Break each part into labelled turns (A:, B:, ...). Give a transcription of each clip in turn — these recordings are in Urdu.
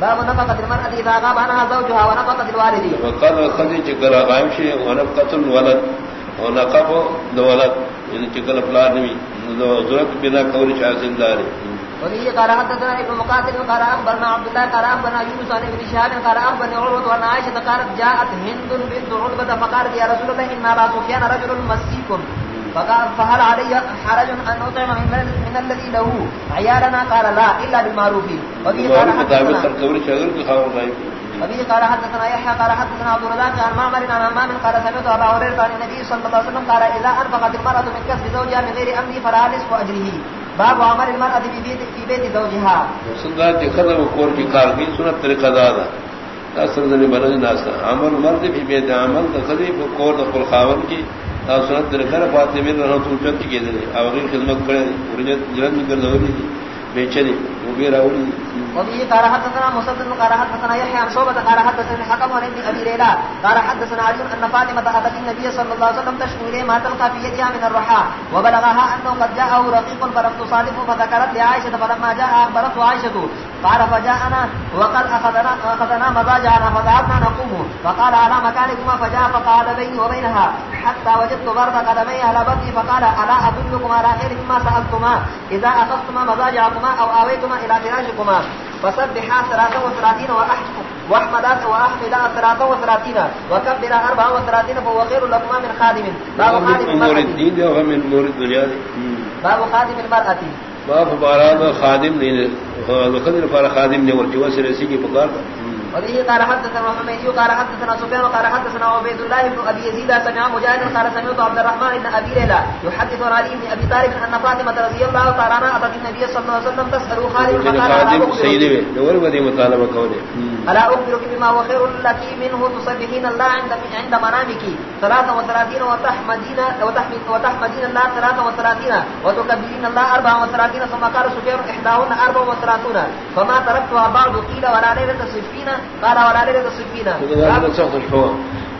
A: باب نفقة المرأة إذا غاب عنها زوجها ونفقة الوالد
B: وقال خدي چکل غائب شي ونفقة الولد. ونقف دولت یعنی چکل پلار نمی ضرورت بنا قول شاہ زندار
A: وفيه قال حدثنا ابن مقاتل قال اخبرنا عبد الله قال اخبرنا يونس عن ابن شهاب قال اخبرني عروه وان عائشه قالت جاءت هند بنت عتبه فقالت يا رسول الله ان ابا سفيان رجل مسيك فقال فهل علي حرج ان اطعم من الذي له عيالنا؟ قال لا الا بالمعروف. وفيه قال وفيه قال حدثنا يحيى قال حدثنا عبد الرزاق عن معمر عن امام قال سمعت ابا هريره عن النبي صلى الله عليه وسلم قال اذا انفقت المراه من كسب زوجها من غير امر فلها نصف اجره باب عمل المرأة في بيت, في بيت زوجها.
B: سنات خدم کور کی کار کی سنت طریقہ دادا. تاثر دنی بلد ناسا. عمل مرد فی بیت عمل تخدی کور خاون کی تا سنت طریقہ فاطمہ رہا تو چت کی دے اور خدمت کرے ورجت جلن کر دوری بیچنی وہ بھی راوی
A: وبه قال حدثنا مسدد قال حدثنا يحيى عن شعبة قال حدثنا الحكم عن ابن أبي ليلى قال حدثنا علي أن فاطمة أتت النبي صلى الله عليه وسلم تشكو إليه ما تلقى في يدها من الرحى وبلغها أنه قد جاءه رقيق فلم تصادفه فذكرت لعائشة فلما جاء أخبرته عائشة قال فجاءنا وقد أخذنا, أخذنا مضاجعنا فذهبنا نقوم فقال على مكانكما؟ فجاء فقال بيني وبينها. حتى وجدت برد قدمي على بطني. فقال ألا أدلكم على خير مما سألتما إذا أخذتما مضاجعكما أو آويتما إلى فراشكما. فسبحا ثلاثة وثلاثين واحمدا واحمدا ثلاثة وثلاثين. وكبر أربعة وثلاثين فهو خير لكما من خادم.
B: باب خادم المرأة.
A: باب خادم المرأة.
B: باب باران خادم نہیں خادم خادم نے ورجوا سے رسی کی پکار
A: وبه قال حدثنا محمد قال حدثنا سفيان قال حدثنا عبيد الله بن ابي يزيد سمع مجاهد قال سمعت عبد الرحمن بن ابي ليلى يحدث عن علي بن ابي طالب ان فاطمه رضي الله تعالى عنها اتت النبي صلى الله عليه وسلم تسال خالد
B: فقال خادم سيدي دور ودي مطالبه كونه
A: الا اخبرك بما هو خير لك منه تصبحين الله عند عند منامك. 33 وتحمدين وتحمد وتحمدين الله 33 وتكبرين الله 34 ثم قال سفيان احداهن 34 فما تركتها بعض قيل ولا ليله سفينه قال ولا ليله سفينه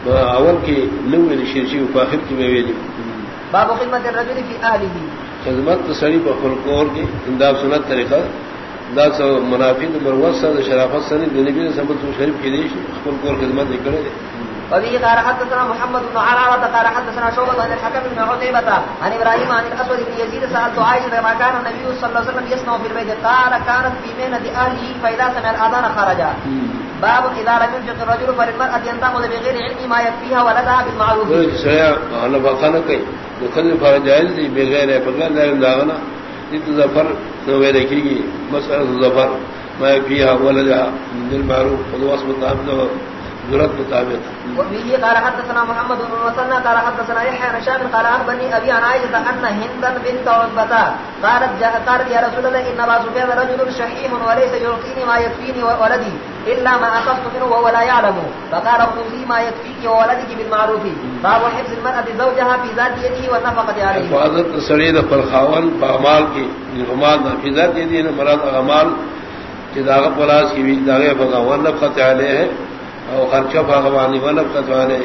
B: اول کی نوې شیرشي په اخر کې ویلي
A: باب خدمت الرجل في اهله
B: خدمت سړي په خپل کور کې انداز سنت طریقہ دا سو منافق مروسه د شرافت سره د نبی صلی علیه شریف کې دي خپل کور خدمت وکړي
A: وبه قال حدثنا محمد بن عرارة قال حدثنا شعبة عن الحكم بن عتيبة عن إبراهيم عن الأسود بن يزيد سألت عائشة ما كان النبي صلى الله عليه وسلم يصنع في البيت. قال كانت في مهنة أهله فإذا سمع الأذان خرج. باب إذا لم ينفق الرجل فللمرأة أن تأخذ بغير علم ما يكفيها ولدها بالمعروف.
B: أنا بقنا كي؟ نخلي فرجائز بغير بغير لا يمدعنا ظفر نویر کی مسئلہ ظفر ما فيها ولدها بالمعروف والوصف الطعام ضرورت مطابق.
A: وفيه قال حدثنا محمد بن مسنى قال حدثنا يحيى بن شام قال اخبرني ابي عن عائشه ان هندا بنت قالت جاء قالت، يا رسول الله ان ابا سفيان رجل شحيح وليس يعطيني ما يكفيني وولدي الا ما اخذت منه وهو لا يعلم. فقال خذي ما يكفيك وولدك بالمعروف. باب حفظ المرأة زوجها في ذات يده والنفقة عليه.
B: حفاظت سرید پر خاون باعمال کی غمال فی ذات یدی مراد اعمال کہ داغ پلاس کی بھی داغے بغاون نفقت علیہ او خرچہ بھگوانی ونب کتوانے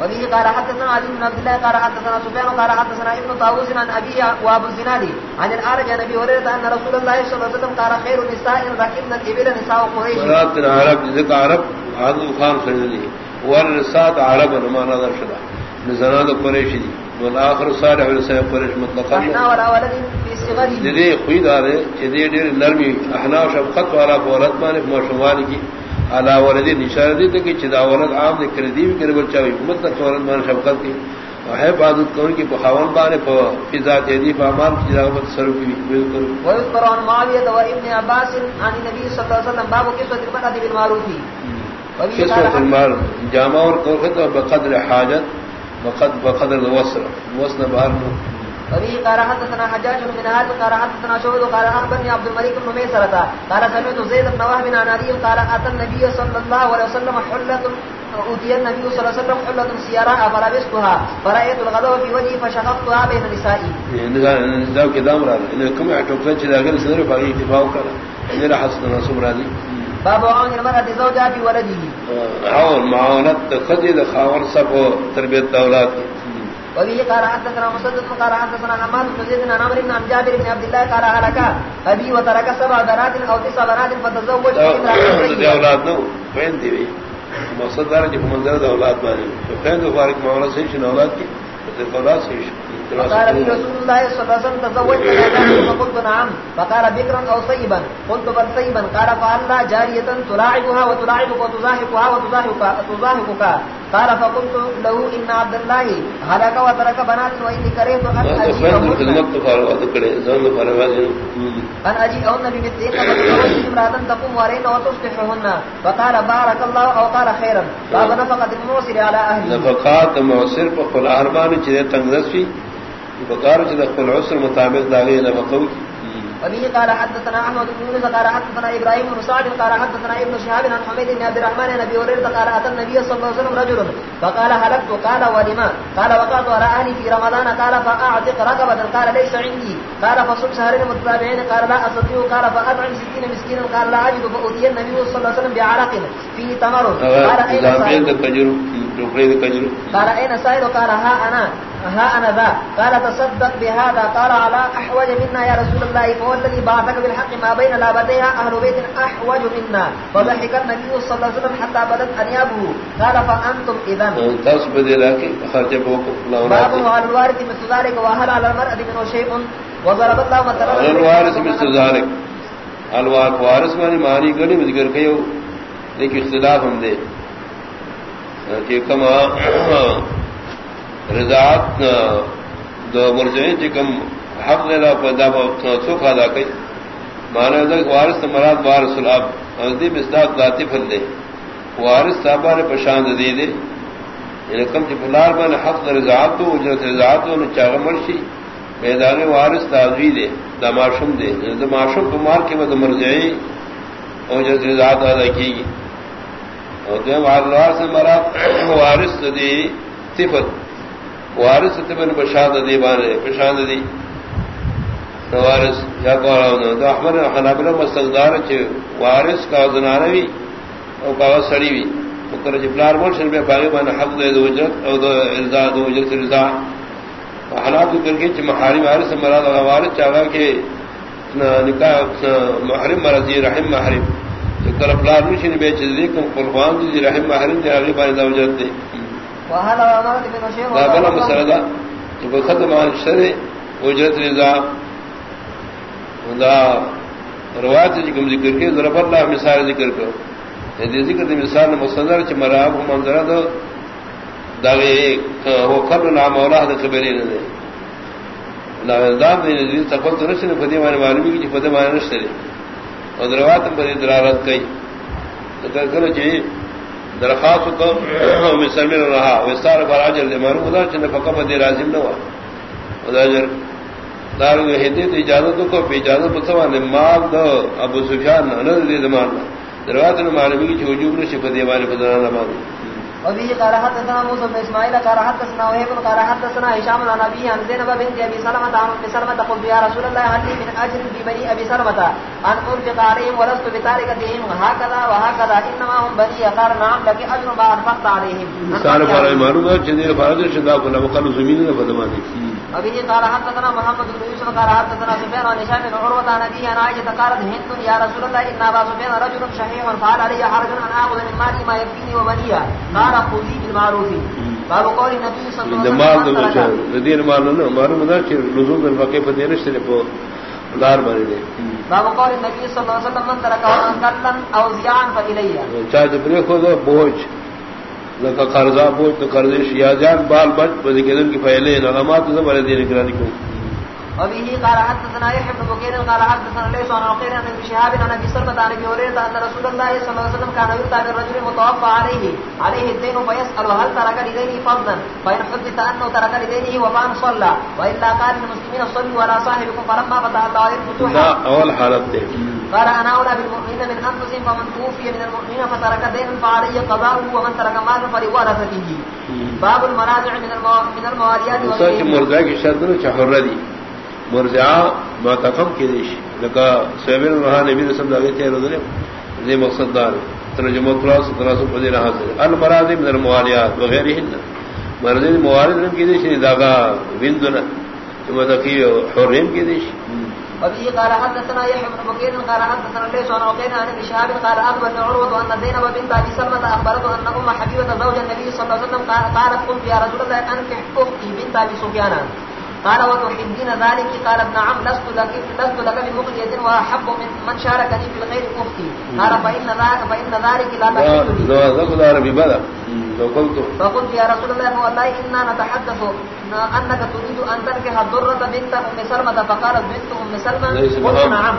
A: وبه قال حدثنا علي بن عبد الله قال حدثنا سفيان قال حدثنا ابن طاووس عن ابي وابو الزنادي عن الارج عن ابي هريره ان رسول الله صلى الله عليه وسلم قال خير النساء ركبن الابل نساء قريش
B: مراد العرب ذك عرب عاد خان خلدي ورسات عرب ما نظر شدا نزناد قريش دي والاخر صالح النساء قريش مطلقا
A: احنا ولا ولد في صغره
B: دي خوي دار دي دي نرمي احنا شفقت والا بولد مالك مشوال کی. علا ولدی نشان دی کہ چدا ولد عام دی کہ بچا وی حکومت کا فورن مان شفقت کی. ہے عبادت کون کی بخاون بانے پ فضا دے دی فرمان کی رغبت سر کی بالکل.
A: و قران معاویہ و ابن عباس عن نبی صلی اللہ علیہ وسلم باب کی صدر پر
B: قصة المال جامع اور قوت بقدر حاجت وقد بقدر الوصل وصل بار
A: وبه قال حدثنا حجاج بن هاد قال حدثنا شعود قال اخبرني عبد الملك بن ميسرة قال سمعت زيد بن وهب عن علي قال اتى النبي صلى الله عليه وسلم حلة اوتي النبي صلى الله عليه وسلم حلة سيارة فلبستها فرأيت الغضب في وجهي فشققتها بين نسائي
B: ذاو كدام اعتقدت شذا غير سنر فاقي اتفاق كلا اننا حسننا سمراني
A: باب عون المرأة زوجها في ولده
B: عون معاونت خدي دخاور سب تربيت اولاد
A: وبه قال حدثنا مسدد قال حدثنا حماد بن زيد بن عمرو بن جابر بن عبد الله قال هلك ابي وترك سبع بنات او تسع بنات فتزوج.
B: اولاد نو فين دي مقصد دار جب منظر اولاد فین دو فارق معاملہ سے اولاد کی تو اولاد سے
A: فقال لي رسول الله صلى الله عليه وسلم تزوج فقلت نعم. فقال بكرا او طيبا قلت بل طيبا. قال فعلا جارية تلاعبها وتلاعبك وتزاحقها وتزاحقك قال فقلت له ان عبد الله هلك وترك بنات واني كرهت ان اجيءهن ان اجيءهن بمثلهن فتزوجت امرأة تقوم عليهن وتصلحهن فقال بارك الله او قال خيرا. باب نفقة الموصل على اهله
B: نفقات الموصل فقل اهرمان چیزیں تنگرس بقار چیزیں قل عسر مطابق داغی نفقوں کی
A: وبه قال حدثنا احمد بن يونس قال حدثنا ابراهيم بن سعد قال حدثنا ابن شهاب عن حميد بن عبد الرحمن بن ابي هريره قال اتى النبي صلى الله عليه وسلم رجل فقال هلكت قال ولما؟ قال وقعت على اهلي في رمضان قال فاعتق رقبه قال ليس عندي. قال فصم شهرين متتابعين قال لا استطيع قال فاطعم ستين مسكينا قال لا اجد فاوتي النبي صلى الله عليه وسلم بعرق فيه تمر. قال اين سائل قال اين سائل؟ قال ها انا ها انا ذا. قال تصدق بهذا. قال على احوج منا يا رسول الله فهو الذي بعثك بالحق ما بين لابتيها اهل بيت احوج منا. فضحك النبي صلى الله عليه وسلم حتى بدت انيابه قال فانتم اذا
B: تصبد لك خرج بوكم
A: باب على الوارث مثل ذلك وهل على المرأة منه شيء؟ وضرب الله مثلا
B: الوارث مثل ذلك۔ الوارث وارث معنی معنی میں ذکر کیو لیکن اختلاف ہم دے۔ کہ کما رضاعت دو مرجعین چکم حق لینا پیدا سوکھ ادا کئی۔ مانا دک وارث مراد وارث الاب ازدی مصداق ذاتی پھل دے۔ وارث صاحبہ نے پشاند دے دے۔ یعنی کم چی پلار بان حق رضاعت تو اجرت رضاعت تو چاغ مرشی۔ میدان وارث تازوی دے، دا معشوم دے۔ یعنی دا معشوم کو مار کے بعد مرجعی اجرت رضاعت ادا کی گی اور دو وارث مراد وارث دے صفت، وارث تبن بشاد دی بانے بشاد دی۔ وارث، یا قول دا احمد حنابلہ مستقدار چ وارث کا زنانوی او کا سڑی وی اوکر جبلار مرشن میں باغی بان حق دے دو وجت او دو ارضا دو وجت رضا۔ حالات کر کے چ محارم وارث مراد وارث چاہا کہ نکاح محرم مرضی، رحم محرم۔ کر پلار مشن بیچ دی کو قربان دی رحم محرم دی اگے بان دو وجت دی بلا مسئلہ تو ختم شرع اجرت رضا دا روایت جکم ذکر کے ضرب اللہ مثال ذکر کرو۔ ذکر دی مثال مصدر چ مراب منظر دو داغے وہ کل نام اولاد خبرے نے لا دام دی تو نشن فدی معنی معلومی کی فدی معنی نشتری اور روایت پر درارت کئی تو کہ جی درخواست کو مسلمان رہا وستار پر اجر دے مانو خدا چنے پکا بدی لازم نہ ہوا خدا اجر دار ہدی تو اجازت کو پہ اجازت متوا نے مال دو ابو سفیان نہ دے دمان دروازے میں معلومی کی وجوب نے شپ دی والے نہ مانو
A: وبه قال حدثنا موسى بن اسماعيل قال حدثنا وهيب قال حدثنا هشام عن ابي عن زينب بنت ابي سلمة عن ام سلمة قلت يا رسول الله هل من اجر ببني ابي سلمة؟ ان انفق عليهم ولست بتاركتهم. هكذا وهكذا انما هم بني. قال نعم لك اجر ما انفقت عليهم.
B: سال معلومات جدير فرائض شدا كنا وقالوا زمين فدماني
A: وبه قال حدثنا محمد بن يوسف قال حدثنا سفيان عن هشام بن عروة عن ابي عن عائشة قالت هند يا رسول الله ان ابا سفيان رجل شحيح فعل علي حرج ان اخذ من مالي ما يكفيني وبني قال خذي بالمعروف۔ باب قول النبي صلى الله عليه وسلم
B: دین مال نہ مارو مدار چ لزوم دین سے پو دار مارے دے۔
A: باب قول النبي صلى الله عليه وسلم من ترك قتلا او زيان فإليه
B: چا جبرے کو بوجھ۔ لکا قرضہ بوجھ تو قرضش یا جان بال بچ بدی کدن کی پہلے علامات سے بڑے دین کرانی کو۔
A: وبه قال حدثنا يحيى بن بكير قال حدثنا ليس عن عقيل عن ابن شهاب عن ابي سلمة عن ابي هريرة ان رسول الله صلى الله عليه وسلم كان يؤتى بالرجل المتوفى عليه عليه الدين فيسأل هل ترك لدينه فضلا فإن حدث انه ترك لدينه وفان صلى والا قال للمسلمين صلوا ولا صاحبكم فلما فتح الله عليه الفتوح
B: اول حالت
A: قال انا اولى بالمؤمنين من انفسهم فمن توفي من المؤمنين فترك دينا فعليه قضاؤه ومن ترك مالا فلورثته باب المراجع من من المواليات
B: وغيرها. مرزا کی شرط چہر دی مرجع ما تفهم كديش لك سبيل الله نبي رسول الله تي رضي زي مقصد دار ترجمه خلاص خلاص بدينا حاضر المراد من المواليات وغيرهن. مرضی موارد کی دیش داغا بندنا مدقی حرم کی دیش
A: وبه قال حدثنا يحيى بن بكير قال حدثنا ليس عن عقيل عن ابن شهاب قال اخبرني عروه ان زينب بنت ابي سلمة اخبرته ان ام حبيبه زوج النبي صلى الله عليه وسلم قالت قلت يا رسول الله انكح اختي بنت ابي سفيان. قال وتحبين ذلك قالت نعم لست لك لست لك بمخجة واحب من من شاركني في الخير اختي قال فان ذلك فان ذلك لا
B: عربي بدا فقلت
A: فقلت يا رسول الله والله انا نتحدث انك تريد ان تنكح الضرة بنت ام سلمة؟ فقالت بنت ام سلمة قلت نعم.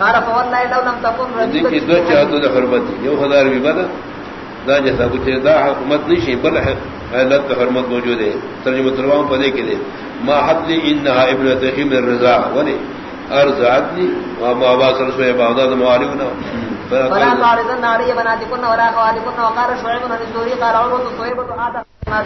A: قال فوالله لو لم تكن
B: ذكي دو چاہتو دے حرمتی یو خدا عربی بدا دا جیسا کچھ دا حکومت نہیں شئی، بل حلت حرمت موجود ہے۔ ترجمہ تروان پدے کے دے۔ ما حد لی انہا ابن تخیم من الرضا ولی ارز لی وما عباس رسول عبادات معالمنا
A: فلا تعرضن علي بناتكن ولا خواتكن وقار شعبن بن الزهري قال عروة صهيبة آدم۔